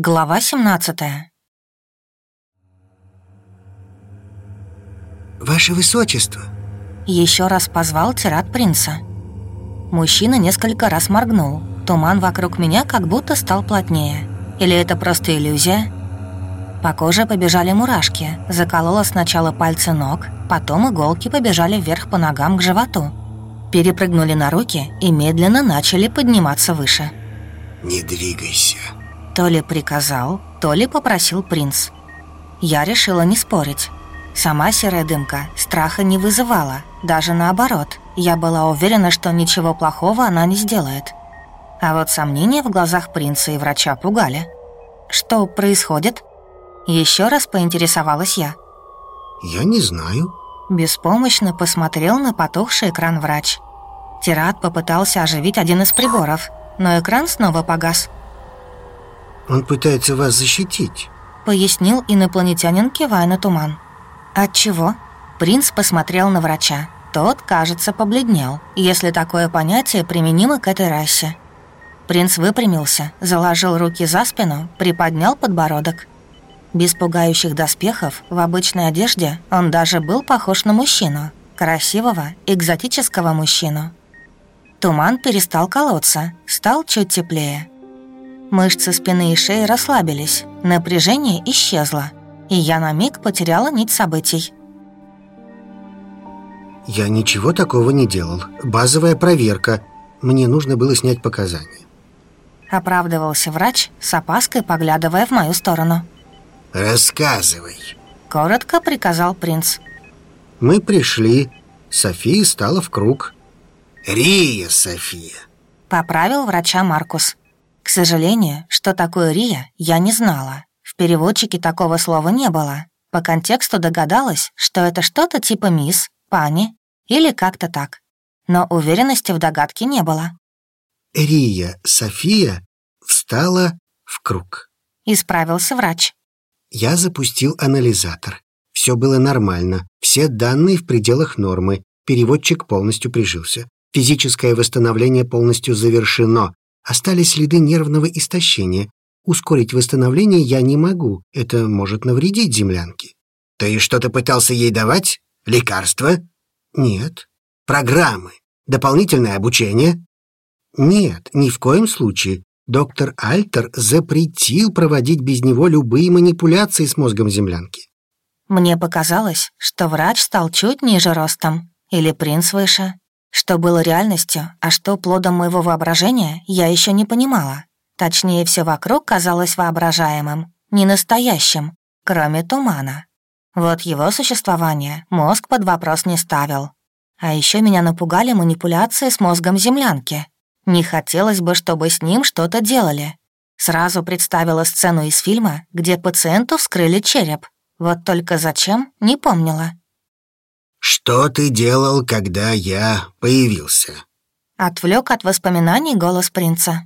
Глава 17 «Ваше Высочество!» Еще раз позвал тират принца. Мужчина несколько раз моргнул. Туман вокруг меня как будто стал плотнее. Или это просто иллюзия? По коже побежали мурашки. Заколола сначала пальцы ног, потом иголки побежали вверх по ногам к животу. Перепрыгнули на руки и медленно начали подниматься выше. «Не двигайся», то ли приказал, то ли попросил принц. Я решила не спорить. Сама серая дымка страха не вызывала, даже наоборот. Я была уверена, что ничего плохого она не сделает. А вот сомнения в глазах принца и врача пугали. Что происходит? Еще раз поинтересовалась я. «Я не знаю». Беспомощно посмотрел на потухший экран врач. Тират попытался оживить один из приборов, но экран снова погас. Он пытается вас защитить», — пояснил инопланетянин, кивая на туман. «От чего?» Принц посмотрел на врача. Тот, кажется, побледнел, если такое понятие применимо к этой расе. Принц выпрямился, заложил руки за спину, приподнял подбородок. Без пугающих доспехов, в обычной одежде, он даже был похож на мужчину. Красивого, экзотического мужчину. Туман перестал колоться, стал чуть теплее. Мышцы спины и шеи расслабились, напряжение исчезло, и я на миг потеряла нить событий. «Я ничего такого не делал. Базовая проверка. Мне нужно было снять показания». Оправдывался врач, с опаской поглядывая в мою сторону. «Рассказывай», — коротко приказал принц. «Мы пришли. София стала в круг». «Рия София», — поправил врача Маркус. К сожалению, что такое Рия, я не знала. В переводчике такого слова не было. По контексту догадалась, что это что-то типа мисс, пани или как-то так. Но уверенности в догадке не было. Рия София встала в круг. Исправился врач. Я запустил анализатор. Все было нормально. Все данные в пределах нормы. Переводчик полностью прижился. Физическое восстановление полностью завершено. Остались следы нервного истощения. Ускорить восстановление я не могу. Это может навредить землянке. Ты что-то пытался ей давать? Лекарства? Нет. Программы? Дополнительное обучение? Нет, ни в коем случае. Доктор Альтер запретил проводить без него любые манипуляции с мозгом землянки. Мне показалось, что врач стал чуть ниже ростом. Или принц выше. Что было реальностью, а что плодом моего воображения, я еще не понимала. Точнее, все вокруг казалось воображаемым, не настоящим, кроме тумана. Вот его существование мозг под вопрос не ставил. А еще меня напугали манипуляции с мозгом землянки. Не хотелось бы, чтобы с ним что-то делали. Сразу представила сцену из фильма, где пациенту вскрыли череп. Вот только зачем, не помнила. «Что ты делал, когда я появился?» Отвлек от воспоминаний голос принца.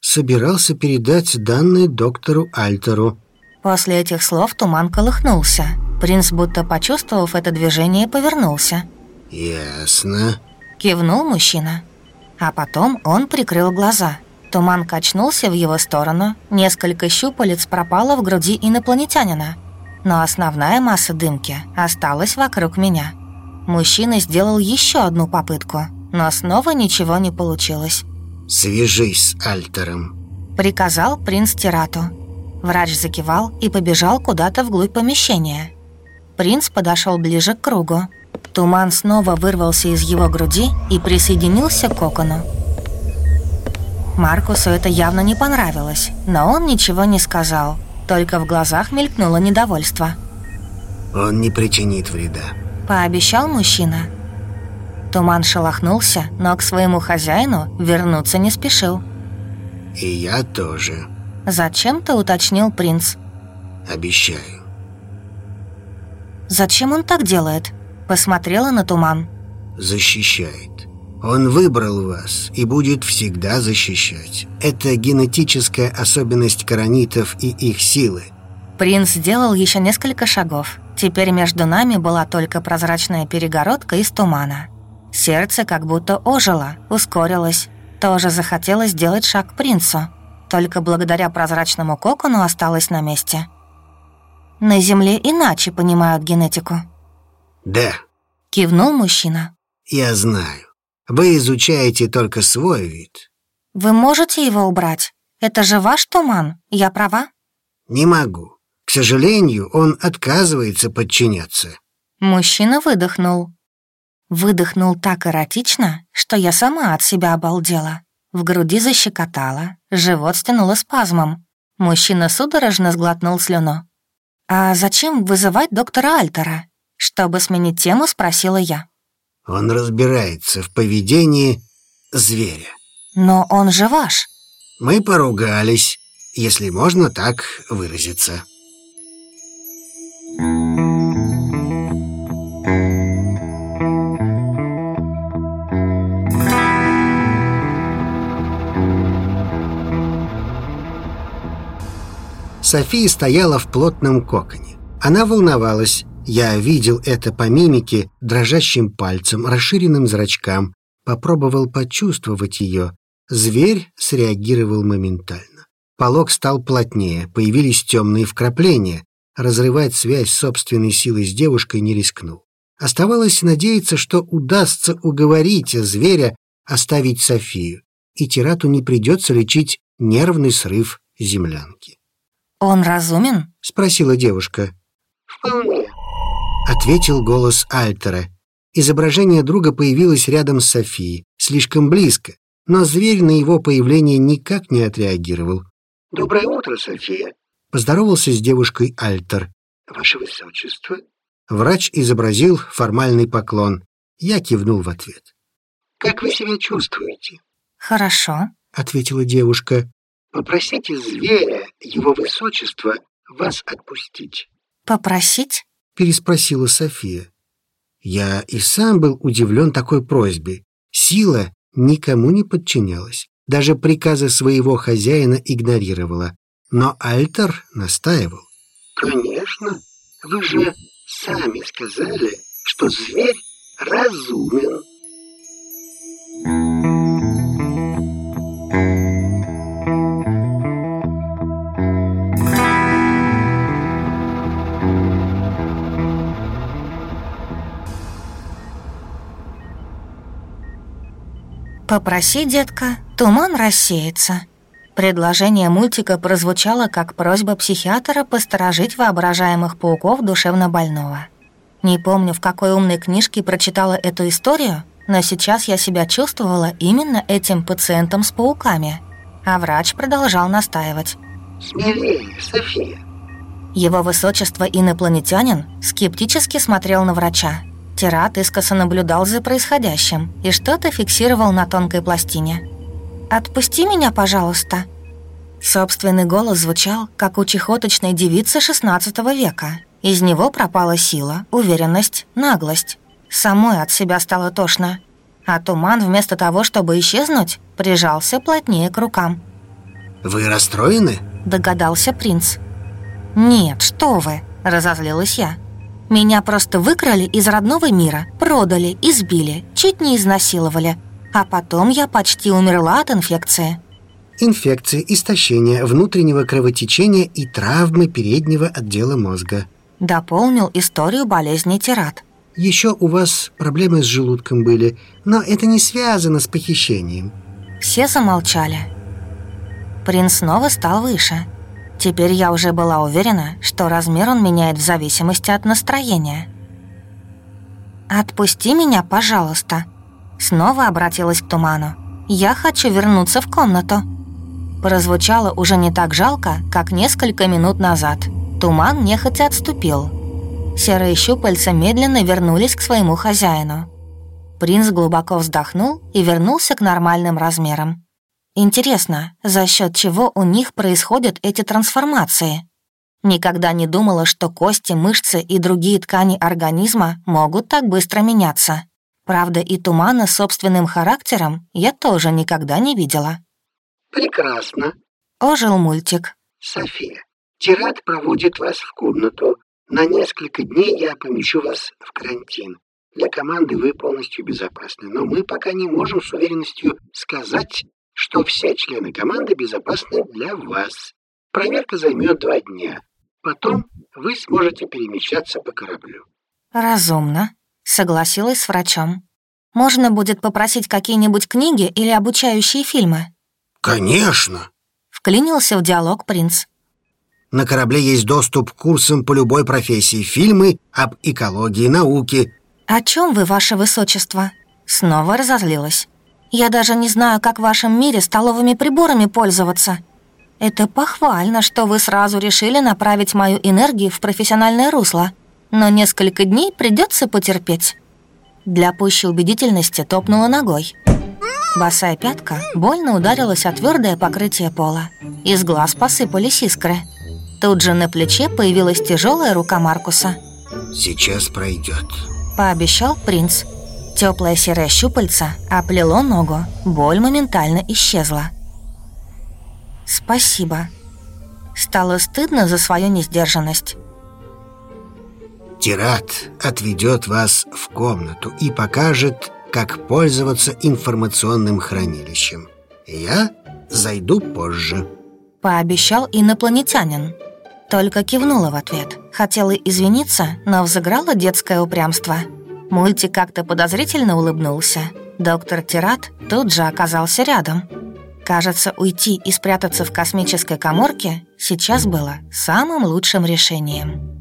«Собирался передать данные доктору Альтеру». После этих слов туман колыхнулся. Принц, будто почувствовав это движение, повернулся. «Ясно», — кивнул мужчина. А потом он прикрыл глаза. Туман качнулся в его сторону, несколько щупалец пропало в груди инопланетянина — но основная масса дымки осталась вокруг меня. Мужчина сделал еще одну попытку, но снова ничего не получилось. «Свяжись с Альтером», — приказал принц Тирату. Врач закивал и побежал куда-то вглубь помещения. Принц подошел ближе к кругу. Туман снова вырвался из его груди и присоединился к кокону. Маркусу это явно не понравилось, но он ничего не сказал — только в глазах мелькнуло недовольство. «Он не причинит вреда», — пообещал мужчина. Туман шелохнулся, но к своему хозяину вернуться не спешил. «И я тоже», — зачем-то уточнил принц. «Обещаю». «Зачем он так делает?» — посмотрела на туман. «Защищает». Он выбрал вас и будет всегда защищать. Это генетическая особенность коронитов и их силы. Принц сделал еще несколько шагов. Теперь между нами была только прозрачная перегородка из тумана. Сердце как будто ожило, ускорилось. Тоже захотелось сделать шаг к принцу. только благодаря прозрачному кокону осталась на месте. На Земле иначе понимают генетику. «Да», — кивнул мужчина. «Я знаю. Вы изучаете только свой вид». «Вы можете его убрать? Это же ваш туман, я права?» «Не могу. К сожалению, он отказывается подчиняться». Мужчина выдохнул. Выдохнул так эротично, что я сама от себя обалдела. В груди защекотало, живот стянуло спазмом. Мужчина судорожно сглотнул слюну. «А зачем вызывать доктора Альтера?» Чтобы сменить тему, спросила я. «Он разбирается в поведении зверя». «Но он же ваш». «Мы поругались, если можно так выразиться». София стояла в плотном коконе. Она волновалась. Я видел это по мимике, дрожащим пальцем, расширенным зрачкам. Попробовал почувствовать ее. Зверь среагировал моментально. Полог стал плотнее, появились темные вкрапления. Разрывать связь собственной силой с девушкой не рискнул. Оставалось надеяться, что удастся уговорить зверя оставить Софию, и Тирату не придется лечить нервный срыв землянки. «Он разумен?» — спросила девушка. «Вполне», — ответил голос Альтера. Изображение друга появилось рядом с Софией, слишком близко, но зверь на его появление никак не отреагировал. «Доброе утро, София», — поздоровался с девушкой Альтер. «Ваше Высочество». Врач изобразил формальный поклон. Я кивнул в ответ. «Как вы себя чувствуете?» «Хорошо», — ответила девушка. Попросите зверя, его высочество, вас отпустить. Попросить? Переспросила София. Я и сам был удивлен такой просьбе. Сила никому не подчинялась, даже приказы своего хозяина игнорировала. Но Альтер настаивал. Конечно, вы же сами сказали, что зверь разумен. «Попроси, детка, туман рассеется». Предложение мультика прозвучало как просьба психиатра посторожить воображаемых пауков душевно больного. Не помню, в какой умной книжке прочитала эту историю, но сейчас я себя чувствовала именно этим пациентом с пауками. А врач продолжал настаивать. «Смелее, София». Его высочество инопланетянин скептически смотрел на врача, Тират искоса наблюдал за происходящим и что-то фиксировал на тонкой пластине. «Отпусти меня, пожалуйста». Собственный голос звучал, как у чехоточной девицы XVI века. Из него пропала сила, уверенность, наглость. Самой от себя стало тошно. А туман, вместо того, чтобы исчезнуть, прижался плотнее к рукам. «Вы расстроены?» – догадался принц. «Нет, что вы!» – разозлилась я. Меня просто выкрали из родного мира, продали, избили, чуть не изнасиловали. А потом я почти умерла от инфекции. Инфекции, истощение внутреннего кровотечения и травмы переднего отдела мозга. Дополнил историю болезни Тират. Еще у вас проблемы с желудком были, но это не связано с похищением. Все замолчали. Принц снова стал выше. Теперь я уже была уверена, что размер он меняет в зависимости от настроения. «Отпусти меня, пожалуйста», — снова обратилась к туману. «Я хочу вернуться в комнату». Прозвучало уже не так жалко, как несколько минут назад. Туман нехотя отступил. Серые щупальца медленно вернулись к своему хозяину. Принц глубоко вздохнул и вернулся к нормальным размерам. Интересно, за счет чего у них происходят эти трансформации? Никогда не думала, что кости, мышцы и другие ткани организма могут так быстро меняться. Правда, и тумана с собственным характером я тоже никогда не видела. «Прекрасно», — ожил мультик. «София, Тират проводит вас в комнату. На несколько дней я помещу вас в карантин. Для команды вы полностью безопасны, но мы пока не можем с уверенностью сказать, что все члены команды безопасны для вас. Проверка займет два дня. Потом вы сможете перемещаться по кораблю». «Разумно», — согласилась с врачом. «Можно будет попросить какие-нибудь книги или обучающие фильмы?» «Конечно!» — вклинился в диалог принц. На корабле есть доступ к курсам по любой профессии, фильмы об экологии, науке. «О чем вы, ваше высочество?» Снова разозлилась. «Я даже не знаю, как в вашем мире столовыми приборами пользоваться. Это похвально, что вы сразу решили направить мою энергию в профессиональное русло, но несколько дней придется потерпеть». Для пущей убедительности топнула ногой. Босая пятка больно ударилась о твердое покрытие пола. Из глаз посыпались искры. Тут же на плече появилась тяжелая рука Маркуса. «Сейчас пройдет», — пообещал принц. Теплое серое щупальце оплело ногу, боль моментально исчезла. «Спасибо». Стало стыдно за свою несдержанность. Тират отведет вас в комнату и покажет, как пользоваться информационным хранилищем. Я зайду позже. Пообещал инопланетянин. Только кивнула в ответ. Хотела извиниться, но взыграло детское упрямство. Мульти как-то подозрительно улыбнулся. Доктор Тират тут же оказался рядом. Кажется, уйти и спрятаться в космической коморке сейчас было самым лучшим решением.